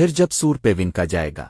پھر جب سور پہ ون کا جائے گا۔